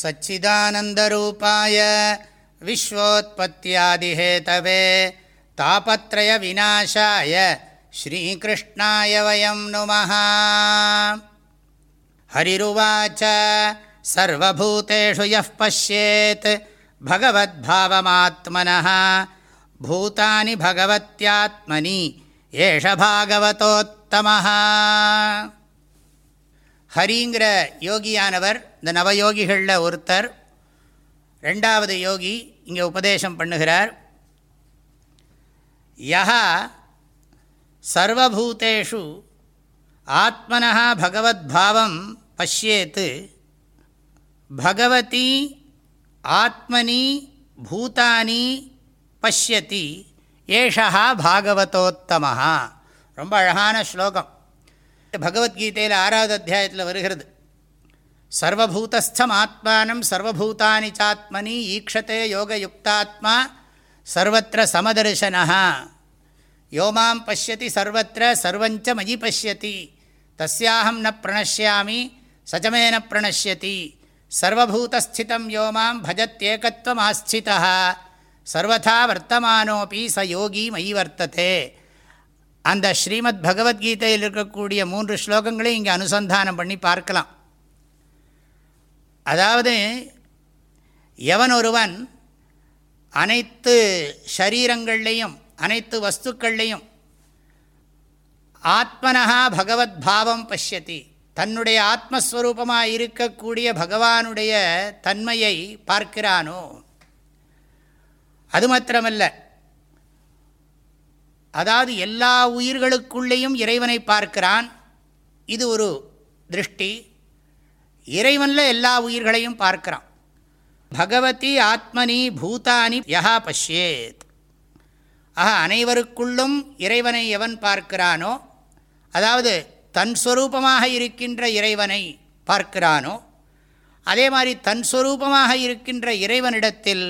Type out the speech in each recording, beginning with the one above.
सच्चिदानन्दरूपाय विश्वोत्पत्त्यादिहेतवे तापत्रयविनाशाय श्रीकृष्णाय वयं नुमः। हरिरुवाच सर्वभूतेषु यः पश्येत् भगवद्भावमात्मनः भूतानि भगवत्यात्मनि एष भागवतोत्तमः ஹரிங்கிற யோகியானவர் இந்த நவயோகிகளில் ஒருத்தர் ரெண்டாவது யோகி இங்கே உபதேசம் பண்ணுகிறார். யஹா சர்வபூதேஷு ஆத்மனா பகவத்பாவம் பசியேத் பகவதி ஆத்மனி பூதானி பசியதி ஏஷா பாகவதோத்தமாக ரொம்ப அழகான ஸ்லோகம். பகவத்கீதையில் ஆறாவது அத்தியாயத்தில் வருகிறது. சர்வபூதஸ்தம் ஆத்மானம் சர்வபூதானி சாத்மனி ஈக்ஷத்தே யோகயுக்தாத்மா சர்வத்திர சமதர்சனா யோமாம் பசியதி சர்வத்திர சர்வஞ்ச மயி பசியதி தஸ்யாஹம் ந பிரணஷ்யாமி சஜமே ந பிரணஷ்யதி. சர்வபூதஸ்திதம் யோமாம் பஜத்யேகத்வம் சர்வதா வர்த்தமானோபி ச யோகி மயி வர்த்ததே. அந்த ஸ்ரீமத் பகவத்கீதையில் இருக்கக்கூடிய மூன்று ஸ்லோகங்களையும் இங்கே அனுசந்தானம் பண்ணி பார்க்கலாம். அதாவது எவன் ஒருவன் அனைத்து ஷரீரங்கள்லேயும் அனைத்து வஸ்துக்கள்லேயும் ஆத்மனஹா பகவத் பாவம் பசியத்தி தன்னுடைய ஆத்மஸ்வரூபமாக இருக்கக்கூடிய பகவானுடைய தன்மையை பார்க்கிறானோ? அது மாத்திரமல்ல. அதாவது எல்லா உயிர்களுக்குள்ளேயும் இறைவனை பார்க்கிறான். இது ஒரு திருஷ்டி. இறைவனில் எல்லா உயிர்களையும் பார்க்கிறான். பகவதி ஆத்மனி பூதானி யஹா பஷ்யேத். ஆஹா அனைவருக்குள்ளும் இறைவனை எவன் பார்க்கிறானோ அதாவது தன் ஸ்வரூபமாக இருக்கின்ற இறைவனை பார்க்கிறானோ அதே மாதிரி தன் ஸ்வரூபமாக இருக்கின்ற இறைவனிடத்தில்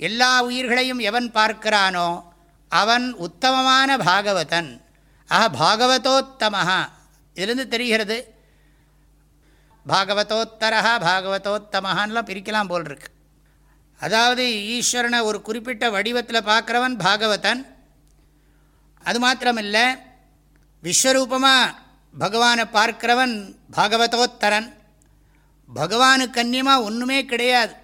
எல்லா உயிர்களையும் எவன் பார்க்கிறானோ அவன் உத்தமமான பாகவதன். ஆஹா பாகவதோத்தமஹா. இதிலிருந்து தெரிகிறது பாகவதோத்தரா பாகவதோத்தமஹான்லாம் பிரிக்கலாம் போல் இருக்கு அதாவது ஈஸ்வரனை ஒரு குறிப்பிட்ட வடிவத்தில் பார்க்குறவன் பாகவதன். அது மாத்திரமில்லை விஸ்வரூபமாக பகவானை பார்க்கிறவன் பாகவதோத்தரன். பகவானுக்கு அந்நியமாக ஒன்றுமே கிடையாது.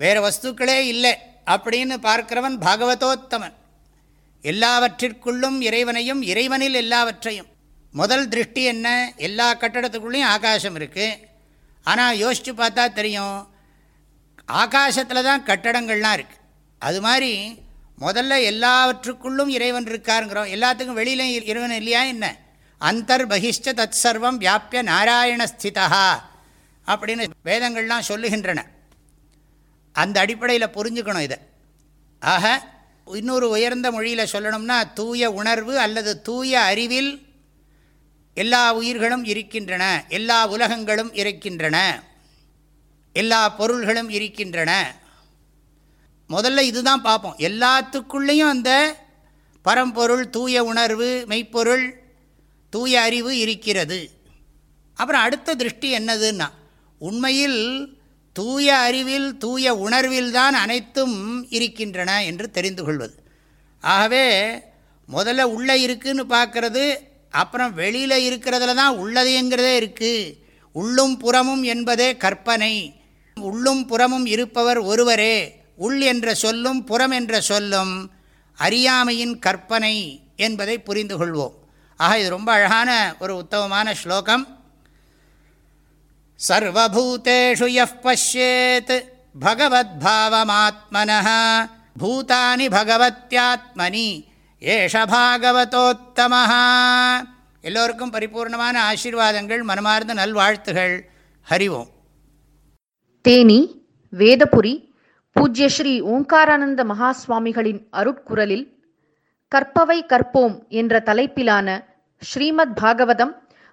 வேறு வஸ்துக்களே இல்லை. அப்படின்னு பார்க்கிறவன் பாகவதோத்தமன். எல்லாவற்றிற்குள்ளும் இறைவனையும் இறைவனில் எல்லாவற்றையும். முதல் திருஷ்டி என்ன? எல்லா கட்டடத்துக்குள்ளேயும் ஆகாசம் இருக்குது ஆனால் யோசித்து பார்த்தா தெரியும் ஆகாசத்தில் தான் கட்டடங்கள்லாம் இருக்குது அது மாதிரி முதல்ல எல்லாவற்றுக்குள்ளும் இறைவன் இருக்காருங்கிறோம். எல்லாத்துக்கும் வெளியிலையும் இறைவன் இல்லையா என்ன? அந்தர் பகிஷ்ட தத் சர்வம் வியாபிய நாராயணஸ்திதா அப்படின்னு வேதங்கள்லாம் சொல்லுகின்றன. அந்த அடிப்படையில் புரிஞ்சுக்கணும் இதை. ஆக இன்னொரு உயர்ந்த மொழியில் சொல்லணும்னா தூய உணர்வு அல்லது தூய அறிவில் எல்லா உயிர்களும் இருக்கின்றன எல்லா உலகங்களும் இருக்கின்றன எல்லா பொருள்களும் இருக்கின்றன. முதல்ல இதுதான் பார்ப்போம். எல்லாத்துக்குள்ளேயும் அந்த பரம்பொருள் தூய உணர்வு மெய்ப்பொருள் தூய அறிவு இருக்கிறது. அப்புறம் அடுத்த திருஷ்டி என்னதுன்னா உண்மையில் தூய அறிவில் தூய உணர்வில் தான் அனைத்தும் இருக்கின்றன என்று தெரிந்து கொள்வது. ஆகவே முதல்ல உள்ளே இருக்குதுன்னு பார்க்குறது அப்புறம் வெளியில் இருக்கிறதுல தான் உள்ளதுங்கிறதே இருக்குது உள்ளும் புறமும் என்பதே கற்பனை. உள்ளும் புறமும் இருப்பவர் ஒருவரே. உள் என்ற சொல்லும் புறம் என்ற சொல்லும் அறியாமையின் கற்பனை என்பதை புரிந்து கொள்வோம். ஆக இது ரொம்ப அழகான ஒரு உத்தமமான ஸ்லோகம். சர்வூத்தேஷு யப் பசியேத் பகவத்பாவமாத்மன பூதானி பகவத்யாத்மனி ஏஷ பாகவதோத்தமஹா எல்லோருக்கும் பரிபூர்ணமான ஆசீர்வாதங்கள் மனமார்ந்த நல்வாழ்த்துகள். ஹரிவோம் தேனி வேதபுரி பூஜ்ய ஸ்ரீ ஓங்காரானந்த மகாஸ்வாமிகளின் அருட்குரலில் கற்பவை கற்போம் என்ற தலைப்பிலான ஸ்ரீமத் பாகவதம்